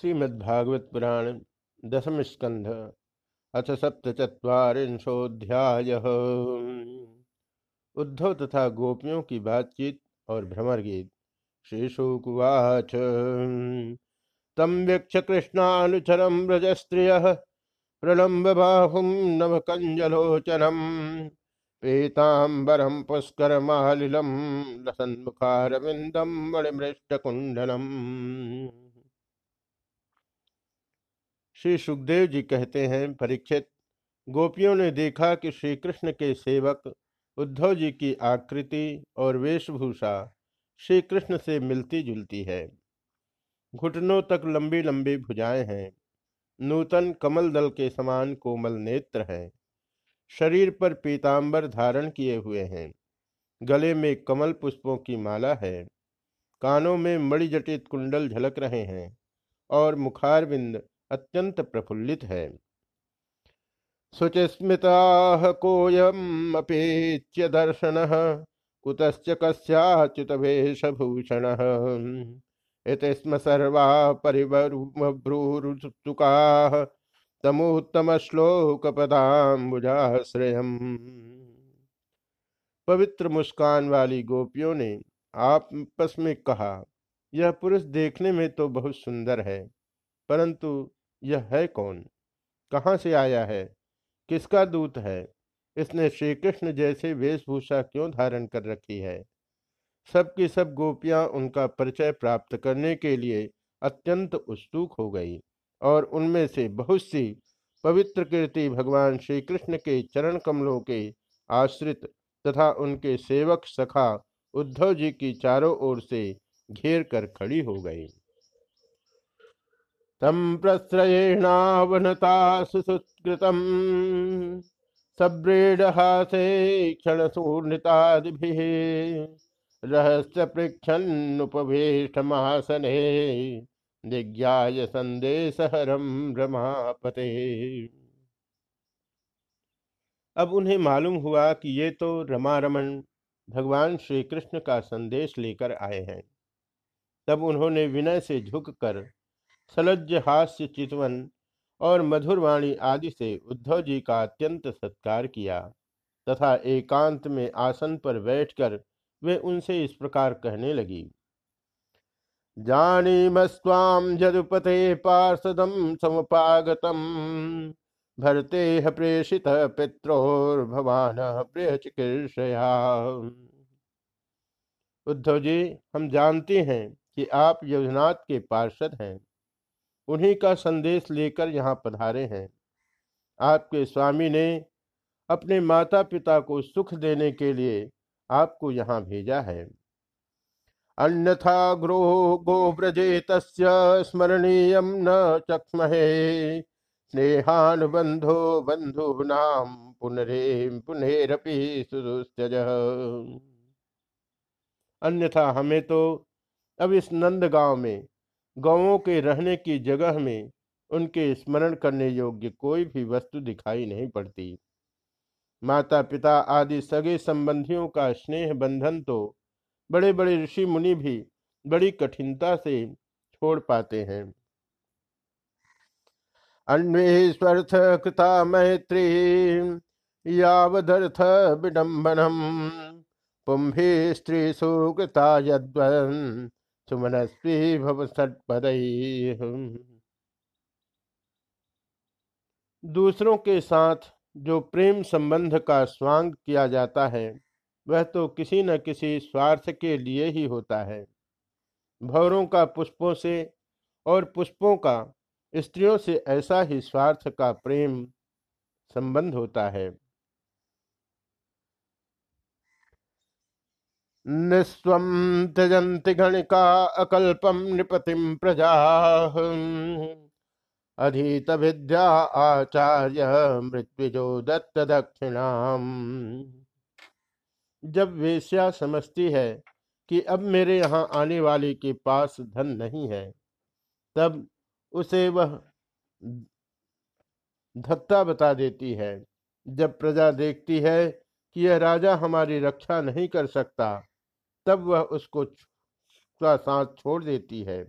श्रीमद्भागवत पुराण दशम स्कंध अथ सप्तचत्वारिंशोध्याय उद्धव तथा गोपियों की बातचीत और भ्रमर गीत श्रीशुकुवाच। तम वीक्ष कृष्णानुचरम व्रजस्त्रिय प्रलम्ब बाहुम नवकंजलोचनम पीतांबरम पुष्कर मालिलम लसन्मुखारविंदम मणिमृष्टकुंडलम श्री सुखदेव जी कहते हैं, परीक्षित, गोपियों ने देखा कि श्री कृष्ण के सेवक उद्धव जी की आकृति और वेशभूषा श्री कृष्ण से मिलती जुलती है। घुटनों तक लंबी लंबी भुजाएँ हैं। नूतन कमल दल के समान कोमल नेत्र हैं। शरीर पर पीतांबर धारण किए हुए हैं। गले में कमल पुष्पों की माला है। कानों में मणिजटित कुंडल झलक रहे हैं और मुखारविंद अत्यंत प्रफुल्लित है। शुचिस्मृता कोयमपेच्य दर्शन, कुतश्च कस्याच्युत वेशभूषण। इत स्म सर्वा परिवरुभ्रूरुतुका तमोत्तम श्लोक पदाम्बुजाश्रय पवित्र मुस्कान वाली गोपियों ने आपस में कहा, यह पुरुष देखने में तो बहुत सुंदर है, परंतु यह है कौन? कहाँ से आया है? किसका दूत है? इसने श्री कृष्ण जैसे वेशभूषा क्यों धारण कर रखी है? सबकी सब गोपियाँ उनका परिचय प्राप्त करने के लिए अत्यंत उत्सुक हो गई और उनमें से बहुत सी पवित्र कीर्ति भगवान श्री कृष्ण के चरण कमलों के आश्रित तथा उनके सेवक सखा उद्धव जी की चारों ओर से घेर कर खड़ी हो गई। तम प्रश्रयेणावनता सुसुत्कृतम् सब्रेडहासे क्षणसूर्णितादिभिः रहस्य पृक्षन्नुपभीष्टमासने दिग्याय संदेशहरम रमापते अब उन्हें मालूम हुआ कि ये तो रमारमन भगवान श्री कृष्ण का संदेश लेकर आए हैं। तब उन्होंने विनय से झुककर सलज्ज हास्य चितवन और मधुरवाणी आदि से उद्धव जी का अत्यंत सत्कार किया तथा एकांत में आसन पर बैठकर वे उनसे इस प्रकार कहने लगी। जानीमस्वाम जदुपते पार्षदम समुपागतम भरते प्रेषित पित्रोर्भवान प्रिय चिकित्सया उद्धव जी, हम जानते हैं कि आप यजुनाथ के पार्षद हैं। उन्हीं का संदेश लेकर यहाँ पधारे हैं। आपके स्वामी ने अपने माता पिता को सुख देने के लिए आपको यहाँ भेजा है। अन्यथा ग्रो गो व्रजे स्मरणीय न चक्महे स्नेहानुबंधो बंधु नाम पुनरे पुनरपि सुदुस्तज अन्यथा हमें तो अब इस नंद गाँव में गौों के रहने की जगह में उनके स्मरण करने योग्य कोई भी वस्तु दिखाई नहीं पड़ती। माता पिता आदि सगे संबंधियों का स्नेह बंधन तो बड़े बड़े ऋषि मुनि भी बड़ी कठिनता से छोड़ पाते हैं। अन्वेस्वर्थ कृता मैत्री यावदर्थ विडम्बनम पुंभी स्त्री सुकृता यद्वन। सुमनस्वी भव दूसरों के साथ जो प्रेम संबंध का स्वांग किया जाता है, वह तो किसी न किसी स्वार्थ के लिए ही होता है। भौरों का पुष्पों से और पुष्पों का, स्त्रियों से ऐसा ही स्वार्थ का प्रेम संबंध होता है। निस्व त्यजंति गणिका अकल्पम नृपतिम प्रजा। अधीत विद्या आचार्य मृत्युजो दत्त दक्षिणाम जब वेश्या समझती है कि अब मेरे यहाँ आने वाले के पास धन नहीं है, तब उसे वह धत्ता बता देती है। जब प्रजा देखती है कि यह राजा हमारी रक्षा नहीं कर सकता तब वह उसको साथ छोड़ देती है।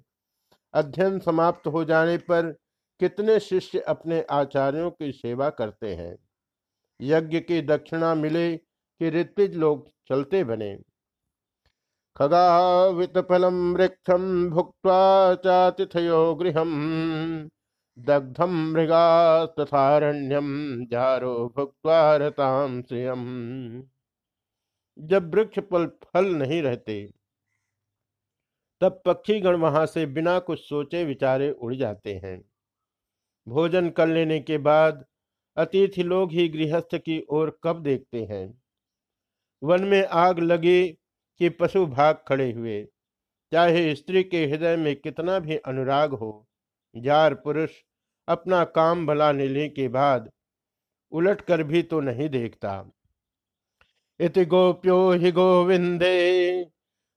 अध्ययन समाप्त हो जाने पर कितने शिष्य अपने आचार्यों की सेवा करते हैं? यज्ञ की दक्षिणा मिले कि ऋत्विज लोग चलते बने। खगावित फलम वृक्षम भुक्वा चातिथयो गृह दग्धम मृगा तथारण्यम जारो भुक्वा रताम श्रियम। जब वृक्ष पर फल नहीं रहते, तब पक्षीगण वहाँ से बिना कुछ सोचे विचारे उड़ जाते हैं। भोजन कर लेने के बाद अतिथि लोग ही गृहस्थ की ओर कब देखते हैं। वन में आग लगी कि पशु भाग खड़े हुए, चाहे स्त्री के हृदय में कितना भी अनुराग हो, जार पुरुष अपना काम भला लेने के बाद उलट कर भी तो नहीं देखता। इति गोप्यो हि गोविंदे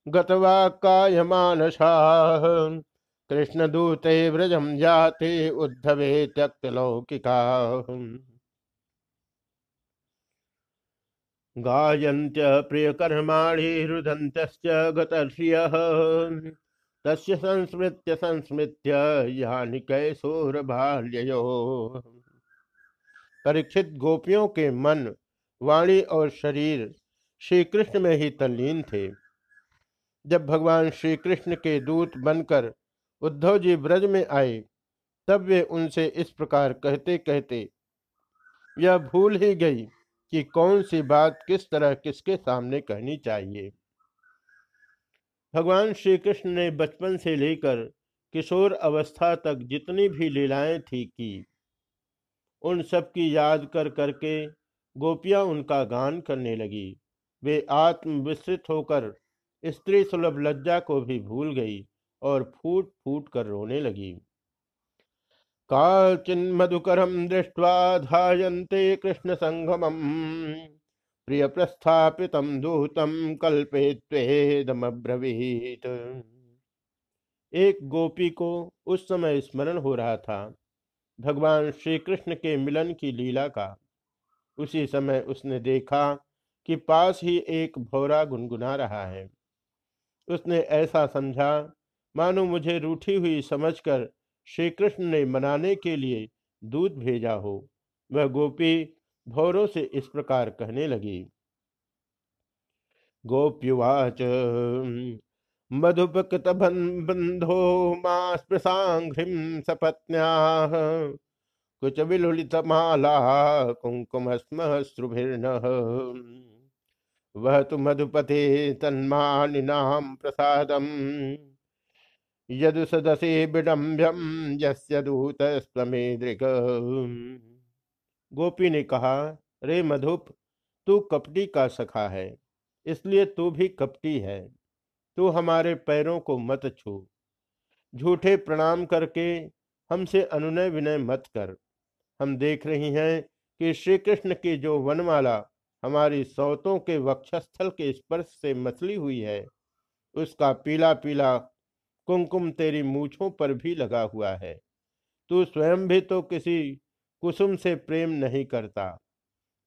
गतवा कायमानसाः कृष्णदूते व्रजम जाते उद्धवे त्यक्त लौकिका। गायन्त्य प्रियकर्माणि रुदन्तश्च गतर्षियः। तस्य संस्मृत्य संस्मृत्य यानि कैशोर बाल्यो परीक्षित गोपियों के मन वाणी और शरीर श्री कृष्ण में ही तल्लीन थे। जब भगवान श्री कृष्ण के दूत बनकर उद्धव जी ब्रज में आए, तब वे उनसे इस प्रकार कहते कहते यह भूल ही गई कि कौन सी बात किस तरह किसके सामने कहनी चाहिए? भगवान श्री कृष्ण ने बचपन से लेकर किशोर अवस्था तक जितनी भी लीलाएँ थी की, उन सब की याद कर करके गोपियाँ उनका गान करने लगी। वे आत्मविस्तृत होकर स्त्री सुलभ लज्जा को भी भूल गई और फूट फूट कर रोने लगी। काचिन मधुकरम दृष्टवा धायन्ते कृष्ण संगमम प्रिय प्रस्थापित दूतम कल्पेत्वेदमब्रवीत एक गोपी को उस समय स्मरण हो रहा था, भगवान श्री कृष्ण के मिलन की लीला का। उसी समय उसने देखा कि पास ही एक भौरा गुनगुना रहा है। उसने ऐसा समझा, मानो मुझे रूठी हुई समझकर श्री कृष्ण ने मनाने के लिए दूध भेजा हो। वह गोपी भौरों से इस प्रकार कहने लगी। गोप्युवाच मधुपकृत बंधो माँ स्पृशाघ्रिम सपत्न्या। कुछ विलुलित माला कुंकुम स्मश्रुभिर्न वह तो मधुपते तन्मानिनाम प्रसादम। यदु सदसे विडम्भ्यम यस्य दूत गोपी ने कहा, रे मधुप, तू कपटी का सखा है, इसलिए तू भी कपटी है। तू हमारे पैरों को मत छू। झूठे प्रणाम करके हमसे अनुनय विनय मत कर। हम देख रही हैं कि श्री कृष्ण की जो वनमाला हमारी सौतों के वक्षस्थल के स्पर्श से मछली हुई है, उसका पीला पीला कुमकुम तेरी मूछों पर भी लगा हुआ है। तू स्वयं भी तो किसी कुसुम से प्रेम नहीं करता,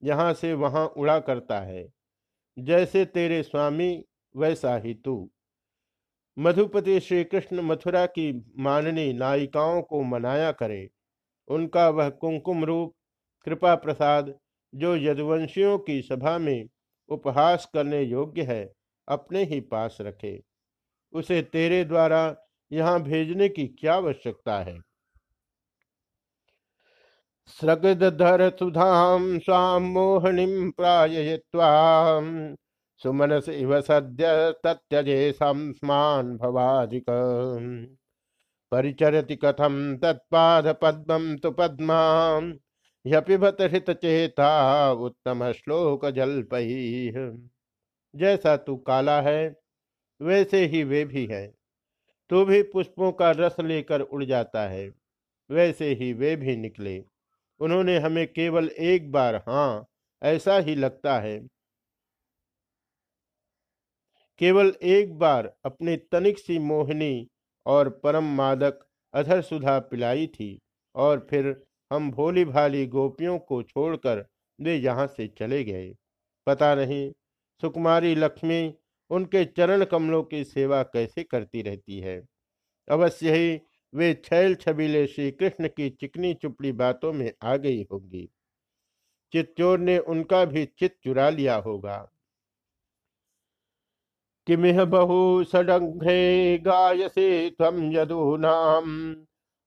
यहाँ से वहाँ उड़ा करता है। जैसे तेरे स्वामी, वैसा ही तू। मधुपति श्री कृष्ण मथुरा की माननी नायिकाओं को मनाया करे। उनका वह कुंकुम रूप, कृपा प्रसाद, जो यदुवंशियों की सभा में उपहास करने योग्य है, अपने ही पास रखे। उसे तेरे द्वारा यहाँ भेजने की क्या आवश्यकता है? सृगधर सुधाम स्वाम प्रायय्वा सुमनस इव सद्य तत्यजे संस्मान भवाधिक परिचरति कथम तत्पाद पद्मम तु पद्मा यपिभत चेता उत्तम श्लोक जलपही जैसा तू काला है, वैसे ही वे भी है। तू भी पुष्पों का रस लेकर उड़ जाता है, वैसे ही वे भी निकले। उन्होंने हमें केवल एक बार हाँ ऐसा ही लगता है। केवल एक बार अपनी तनिक सी मोहिनी और परम मादक अधर सुधा पिलाई थी और फिर हम भोली भाली गोपियों को छोड़कर वे यहाँ से चले गए। पता नहीं सुकुमारी लक्ष्मी उनके चरण कमलों की सेवा कैसे करती रहती है। अवश्य ही वे छैल छबीले श्री कृष्ण की चिकनी चुपड़ी बातों में आ गई होगी। चित्तौर ने उनका भी चित चुरा लिया होगा। किमिह बहु सडघ्रे गायसे तम यदूनाम।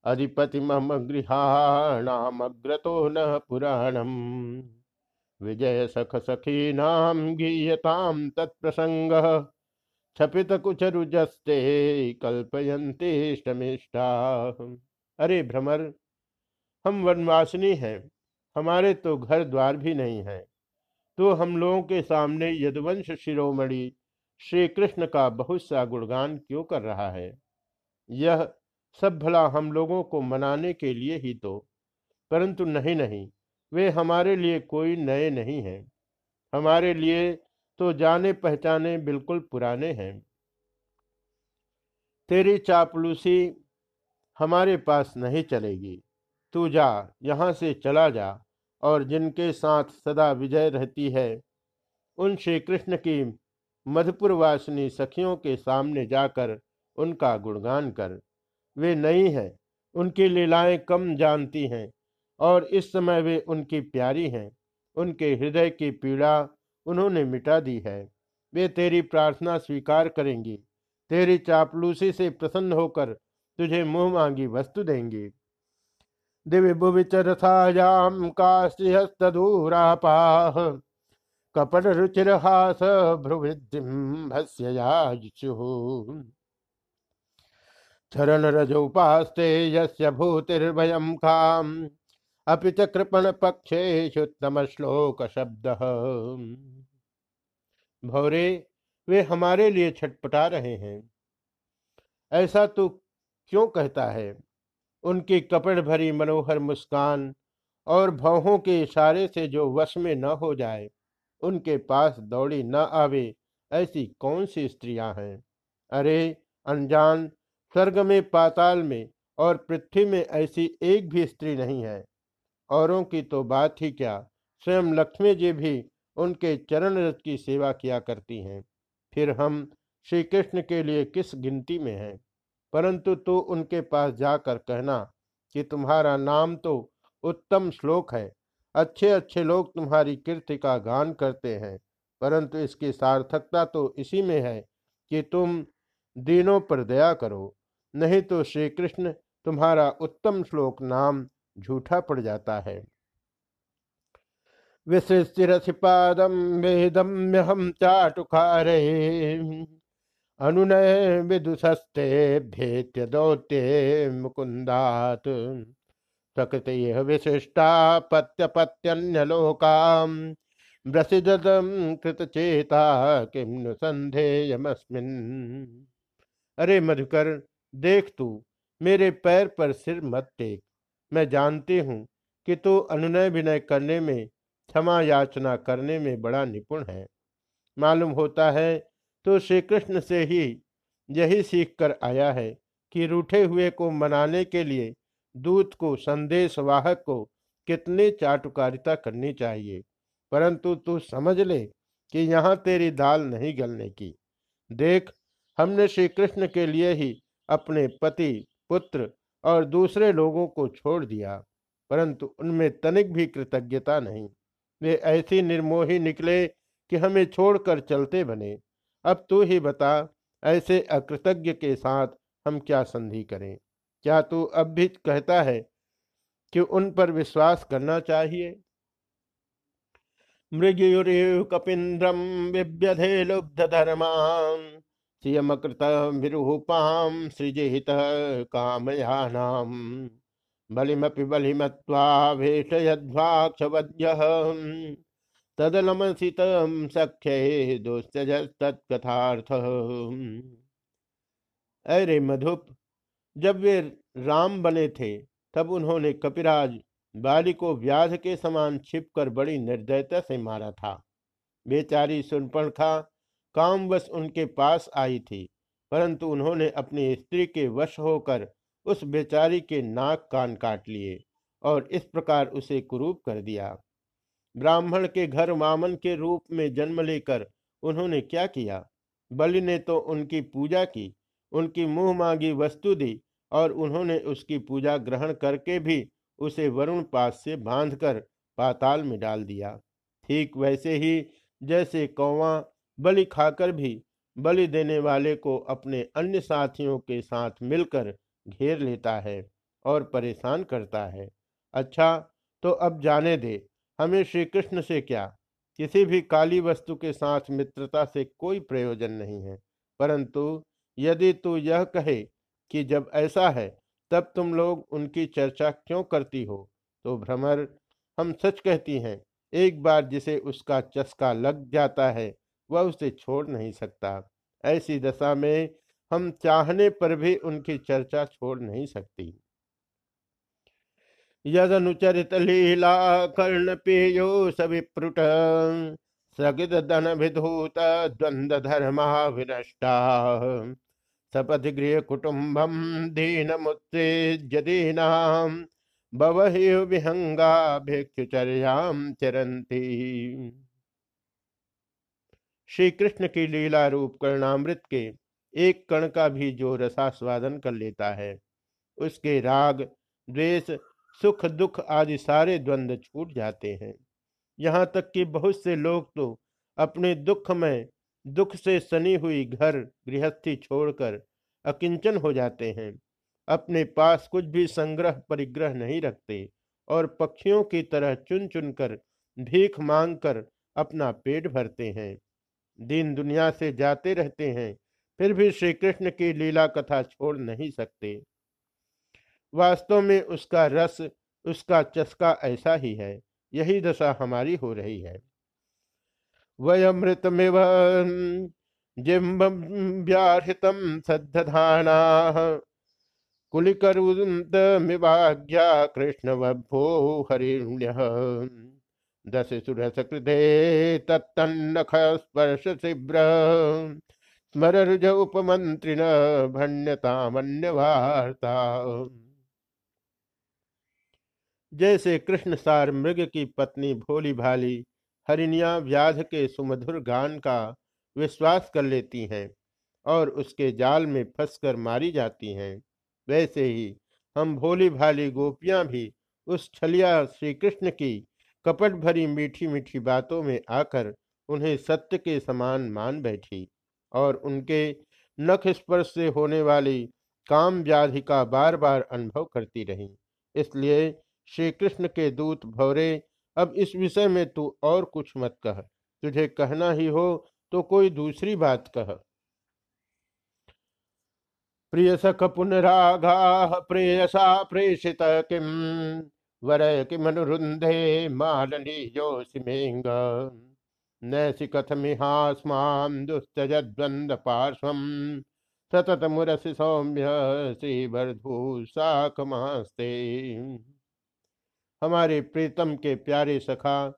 अधिपति मम गृहाणामग्रतो न पुराणम। विजय सख सखी नाम गीयताम तत्प्रसंग छपित कुछ रुजस्ते कल्पयंते अरे भ्रमर, हम वनवासिनी हैं, हमारे तो घर द्वार भी नहीं है। तो हम लोगों के सामने यदुवंश शिरोमणि श्री कृष्ण का बहुत सा गुणगान क्यों कर रहा है? यह सब भला हम लोगों को मनाने के लिए ही तो। परंतु नहीं नहीं, वे हमारे लिए कोई नए नहीं हैं। हमारे लिए तो जाने पहचाने बिल्कुल पुराने हैं। तेरी चापलूसी हमारे पास नहीं चलेगी। तू जा, यहाँ से चला जा, और जिनके साथ सदा विजय रहती है, उन श्री कृष्ण की मधुपुर वासिनी सखियों के सामने जाकर उनका गुणगान कर। वे नई हैं, उनकी लीलाएँ कम जानती हैं और इस समय वे उनकी प्यारी हैं, उनके हृदय की पीड़ा उन्होंने मिटा दी है। वे तेरी प्रार्थना स्वीकार करेंगी, तेरी चापलूसी से प्रसन्न होकर तुझे मुँह मांगी वस्तु देंगी। दिव्य भुविचरथायाम काश्यस्तूरापाह कपट रुचिरहास भ्रुविद्धिम्भस्ययाजुः चरण रजोपास्ते यस्य भूतिर्भयं खाम अपि च कृपण पक्षेषुत्तम श्लोक शब्द भौरे, वे हमारे लिए छटपटा रहे हैं। ऐसा तो क्यों कहता है? उनकी कपड़ भरी मनोहर मुस्कान और भवों के इशारे से जो वश में न हो जाए उनके पास दौड़ी न आवे, ऐसी कौन सी स्त्रियाँ हैं? अरे, अनजान, स्वर्ग में, पाताल में और पृथ्वी में ऐसी एक भी स्त्री नहीं है। औरों की तो बात ही क्या? स्वयं लक्ष्मी जी भी उनके चरण रथ की सेवा किया करती हैं। फिर हम श्री कृष्ण के लिए किस गिनती में हैं? परंतु तू उनके पास जाकर कहना कि तुम्हारा नाम तो उत्तम श्लोक है। अच्छे अच्छे लोग तुम्हारी कीर्ति का गान करते हैं, परंतु इसकी सार्थकता तो इसी में है कि तुम दीनों पर दया करो, नहीं तो श्री कृष्ण तुम्हारा उत्तम श्लोक नाम झूठा पड़ जाता है। विसृष्टिरसिपादम वेदम्यहम अनुनय विदुषस्ते भेत्य दौत्ये मुकुंदात प्रकृत विशिष्टा पत्यपत्यन्यलोका व्रसिदम कृतचेता किम संधेयमस्मिन अरे मधुकर, देख तू, मेरे पैर पर सिर मत टेक। मैं जानती हूँ कि तू अनुनय विनय करने में, क्षमा याचना करने में बड़ा निपुण है। मालूम होता है तो श्री कृष्ण से ही यही सीख कर आया है कि रूठे हुए को मनाने के लिए दूत को संदेश वाहक को कितनी चाटुकारिता करनी चाहिए? परंतु तू समझ ले कि यहाँ तेरी दाल नहीं गलने की। देख, हमने श्री कृष्ण के लिए ही अपने पति, पुत्र और दूसरे लोगों को छोड़ दिया, परंतु उनमें तनिक भी कृतज्ञता नहीं। वे ऐसी निर्मोही निकले कि हमें छोड़कर चलते बने। अब तू ही बता, ऐसे अकृतज्ञ के साथ हम क्या संधि करें? क्या तू अब भी कहता है कि उन पर विश्वास करना चाहिए? मृगयुरेव कपिन्द्रम विव्यधे लुब्ध धर्माम सियमकृत विरूपाम कामयानाम बलिमपि तदलमसित अरे मधुप जब वे राम बने थे, तब उन्होंने कपिराज बाली को व्याध के समान छिपकर बड़ी निर्दयता से मारा था। बेचारी सुनपणखा कामवश उनके पास आई थी, परंतु उन्होंने अपनी स्त्री के वश होकर उस बेचारी के नाक कान काट लिए और इस प्रकार उसे कुरूप कर दिया। ब्राह्मण के घर वामन के रूप में जन्म लेकर उन्होंने क्या किया? बलि ने तो उनकी पूजा की, उनकी मुँह मांगी वस्तु दी और उन्होंने उसकी पूजा ग्रहण करके भी उसे वरुण पास से बांधकर पाताल में डाल दिया। ठीक वैसे ही जैसे कौवा बलि खाकर भी बलि देने वाले को अपने अन्य साथियों के साथ मिलकर घेर लेता है और परेशान करता है। अच्छा तो अब जाने दे, हमें श्री कृष्ण से क्या? किसी भी काली वस्तु के साथ मित्रता से कोई प्रयोजन नहीं है, परंतु यदि तू यह कहे कि जब ऐसा है, तब तुम लोग उनकी चर्चा क्यों करती हो? तो भ्रमर, हम सच कहती हैं, एक बार जिसे उसका चस्का लग जाता है, वह उसे छोड़ नहीं सकता। ऐसी दशा में हम चाहने पर भी उनकी चर्चा छोड़ नहीं सकती। यदनुचरित लीला कर्ण पेयो सविप्रुट, सगित धन विधूत द्वंद धर्म विनष्टा। सपथ गृह कुटुम्बम दीन मुत्तेजदीना बवहि विहंगा भिक्षुचर्याम चरंती श्री कृष्ण की लीला रूप कर्णामृत के एक कण का भी जो रसास्वादन कर लेता है, उसके राग, द्वेष, सुख, दुख आदि सारे द्वंद्व छूट जाते हैं। यहाँ तक कि बहुत से लोग तो अपने दुख में दुख से सनी हुई घर गृहस्थी छोड़कर अकिंचन हो जाते हैं। अपने पास कुछ भी संग्रह परिग्रह नहीं रखते और पक्षियों की तरह चुन चुन कर भीख मांग कर अपना पेट भरते हैं। दिन दुनिया से जाते रहते हैं, फिर भी श्री कृष्ण की लीला कथा छोड़ नहीं सकते। वास्तव में उसका रस, उसका चस्का ऐसा ही है, यही दशा हमारी हो रही है। वयमृतमिव जिम्ब्याहृतम सद्धधाना। कुलिकरुदमिवाज्ञा कृष्ण वभो हरिण्य। दस सुरस कृते तत्तन्नख स्पर्श शिब्र स्मरुज उपमंत्रिण भण्यतामन्य वार्ता जैसे कृष्ण सार मृग की पत्नी भोली भाली। हरिणिया व्याध के सुमधुर गान का विश्वास कर लेती हैं और उसके जाल में फंसकर मारी जाती हैं। वैसे ही हम भोली भाली गोपियाँ भी उस छलिया श्री कृष्ण की कपट भरी मीठी मीठी बातों में आकर उन्हें सत्य के समान मान बैठी और उनके नख स्पर्श से होने वाली काम व्याधि का बार बार अनुभव करती रही। इसलिए श्री कृष्ण के दूत भौरे अब इस विषय में तू और कुछ मत कह। तुझे कहना ही हो तो कोई दूसरी बात कह। प्रिय सख पुनराघा प्रेयसा प्रेषित किम वर किमनुरुंधे मालनी योषिमेंग नैसि कथमिहास्मां सतत मुरसि सौम्य श्री श्रीवर्धूषाकमास्ते। हमारे प्रीतम के प्यारे सखा,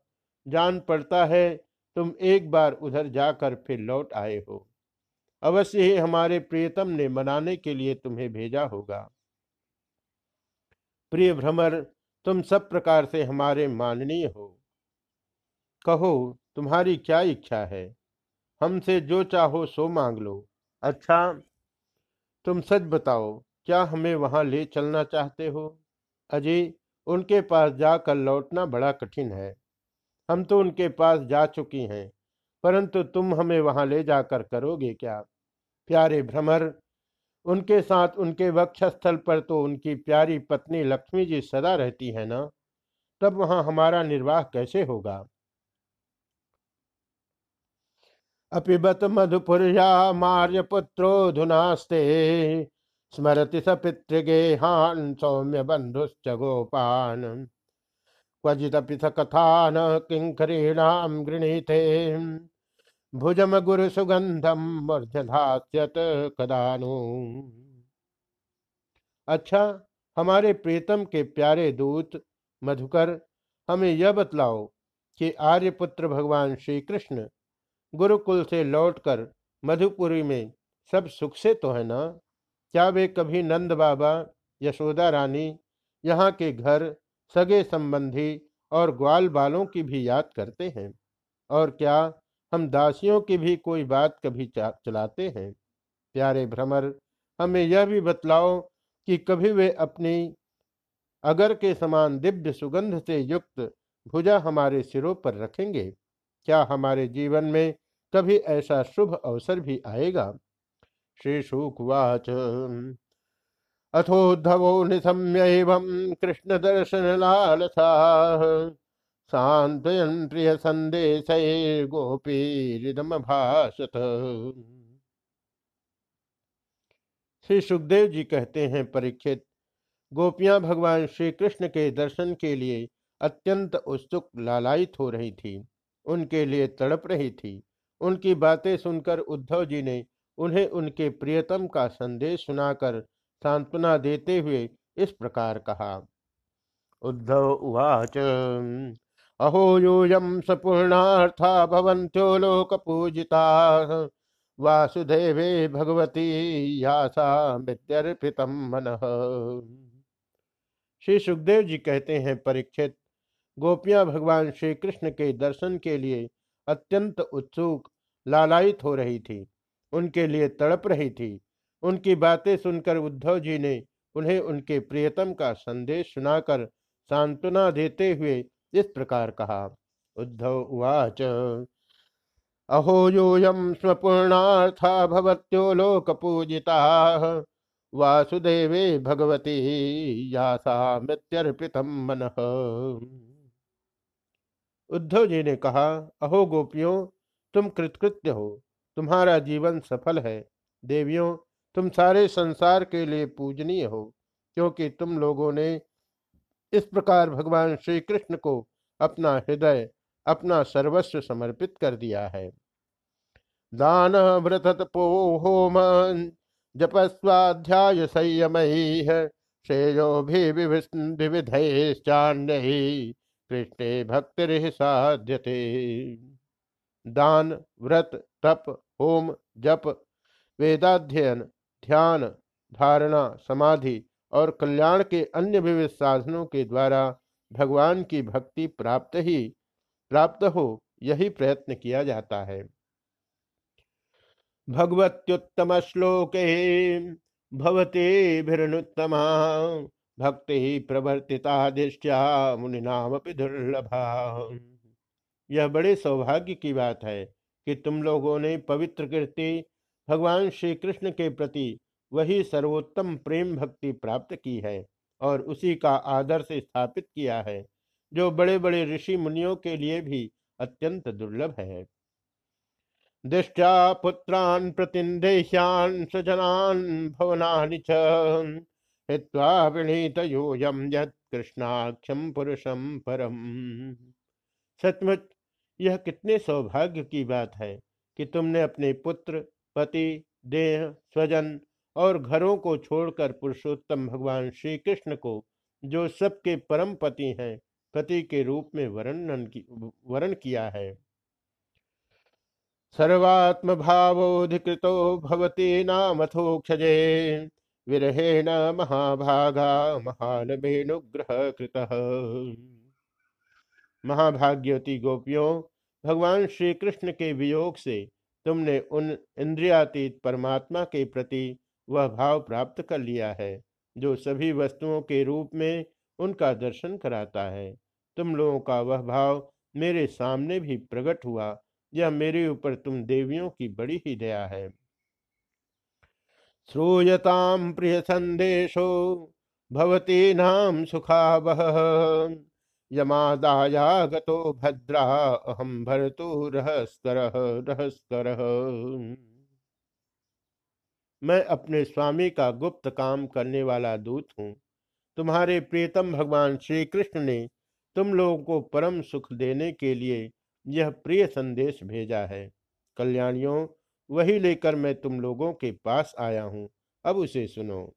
जान पड़ता है तुम एक बार उधर जाकर फिर लौट आए हो। अवश्य ही हमारे प्रियतम ने मनाने के लिए तुम्हें भेजा होगा। प्रिय भ्रमर, तुम सब प्रकार से हमारे माननीय हो। कहो, तुम्हारी क्या इच्छा है? हमसे जो चाहो सो मांग लो। अच्छा तुम सच बताओ, क्या हमें वहाँ ले चलना चाहते हो? अजय उनके पास जाकर लौटना बड़ा कठिन है। हम तो उनके पास जा चुकी हैं, परंतु तुम हमें वहाँ ले जाकर करोगे क्या? प्यारे भ्रमर, उनके साथ उनके वक्षस्थल पर तो उनकी प्यारी पत्नी लक्ष्मी जी सदा रहती है ना? तब वहाँ हमारा निर्वाह कैसे होगा? अपिबत मधुपुर्या मार्य पुत्रो धुनास्ते स्मरति स पितृगेहान सौम्य बंधुश्च गोपान। क्वचिदपि स कथान किंकरीणाम गृणीते। भुजम गुरु सुगंधम मूर्धधास्यत कदानु। अच्छा हमारे प्रीतम के प्यारे दूत, मधुकर, हमें यह बतलाओ कि आर्यपुत्र भगवान श्री कृष्ण गुरुकुल से लौटकर मधुपुरी में सब सुख से तो है ना? क्या वे कभी नंद बाबा, यशोदा रानी, यहाँ के घर, सगे संबंधी और ग्वाल बालों की भी याद करते हैं? और क्या हम दासियों की भी कोई बात कभी चलाते हैं? प्यारे भ्रमर, हमें यह भी बतलाओ कि कभी वे अपनी अगर के समान दिव्य सुगंध से युक्त भुजा हमारे सिरों पर रखेंगे? क्या हमारे जीवन में कभी ऐसा शुभ अवसर भी आएगा? श्री शुकवाच अथोद्धवो निशम्य कृष्ण दर्शन लालसा सांत्वयन प्रिय संदेश गोपीरिदम भाषत श्री सुखदेव जी कहते हैं, परीक्षित, गोपियाँ भगवान श्री कृष्ण के दर्शन के लिए अत्यंत उत्सुक, लालायित हो रही थी। उनके लिए तड़प रही थी। उनकी बातें सुनकर उद्धव जी ने उन्हें उनके प्रियतम का संदेश सुनाकर सांत्वना देते हुए इस प्रकार कहा। उद्धव उवाच, अहो यूयम सपूर्णार्था भवंत्यो लोक पूजिता वासुदेवे भगवती यासा मित्यर्पितम मन। श्री सुखदेव जी कहते हैं, परीक्षित, गोपियाँ भगवान श्री कृष्ण के दर्शन के लिए अत्यंत उत्सुक, लालायित हो रही थी। उनके लिए तड़प रही थी। उनकी बातें सुनकर उद्धव जी ने उन्हें उनके प्रियतम का संदेश सुनाकर सांत्वना देते हुए इस प्रकार कहा, उद्धव उवाच। अहो यूयम स्वपूर्णार्था भवत्यो लोक पूजिता वासुदेवे भगवती यासा मृत्यर्पितम मन। उद्धव जी ने कहा, अहो गोपियों, तुम कृतकृत्य हो। तुम्हारा जीवन सफल है। देवियों, तुम सारे संसार के लिए पूजनीय हो, क्योंकि तुम लोगों ने इस प्रकार भगवान श्री कृष्ण को अपना हृदय, अपना सर्वस्व समर्पित कर दिया है। दान व्रत तपो होम जपस्वाध्याय संयमई श्रेयो भी कृष्णे भक्ति साध्यते। दान, व्रत, तप, होम, जप, वेदाध्ययन, ध्यान, धारणा, समाधि और कल्याण के अन्य विविध साधनों के द्वारा भगवान की भक्ति प्राप्त ही प्राप्त हो, यही प्रयत्न किया जाता है। भगवत्युत्तम श्लोके भवते भिरनुत्तमा, भक्ति प्रवर्तिता दृष्टिया मुनिनाम दुर्लभा। यह बड़े सौभाग्य की बात है कि तुम लोगों ने पवित्र कीर्ति भगवान श्री कृष्ण के प्रति वही सर्वोत्तम प्रेम भक्ति प्राप्त की है और उसी का आदर से स्थापित किया है, जो बड़े बड़े ऋषि मुनियों के लिए भी अत्यंत दुर्लभ है। दृष्टा पुत्रान प्रतिदेशान सजनान भवनानि च हित्वा विनीत यत कृष्णाक्षम पुरुषम परम। सचमुच यह कितने सौभाग्य की बात है कि तुमने अपने पुत्र, पति, देह, स्वजन और घरों को छोड़कर पुरुषोत्तम भगवान श्री कृष्ण को, जो सबके परम पति हैं, पति के रूप में वर्णन की, वर्ण किया है। सर्वात्म भावोधिकृतो भवती नामथोक्षजे, विरहेण महाभागा महानभेनुग्रह कृत महाभाग्यवती गोपियों भगवान श्री कृष्ण के वियोग से तुमने उन इंद्रियातीत परमात्मा के प्रति वह भाव प्राप्त कर लिया है, जो सभी वस्तुओं के रूप में उनका दर्शन कराता है। तुम लोगों का वह भाव मेरे सामने भी प्रकट हुआ, यह मेरे ऊपर तुम देवियों की बड़ी ही दया है। श्रूयताम प्रिय संदेशो भवती नाम सुखावह। यमादाया गतो भद्रा अहम भरतु रहस्कर रहस्कर। मैं अपने स्वामी का गुप्त काम करने वाला दूत हूँ। तुम्हारे प्रियतम भगवान श्री कृष्ण ने तुम लोगों को परम सुख देने के लिए यह प्रिय संदेश भेजा है। कल्याणियों, वही लेकर मैं तुम लोगों के पास आया हूँ। अब उसे सुनो।